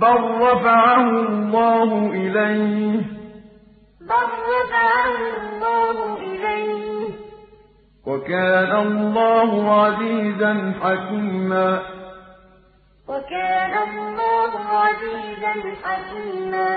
بَل رَّفَعَهُ اللَّهُ إِلَيْهِ ۚ وَكَانَ اللَّهُ عَزِيزًا حَكِيمًا ۚ وَكَانَ اللَّهُ عَزِيزًا حَكِيمًا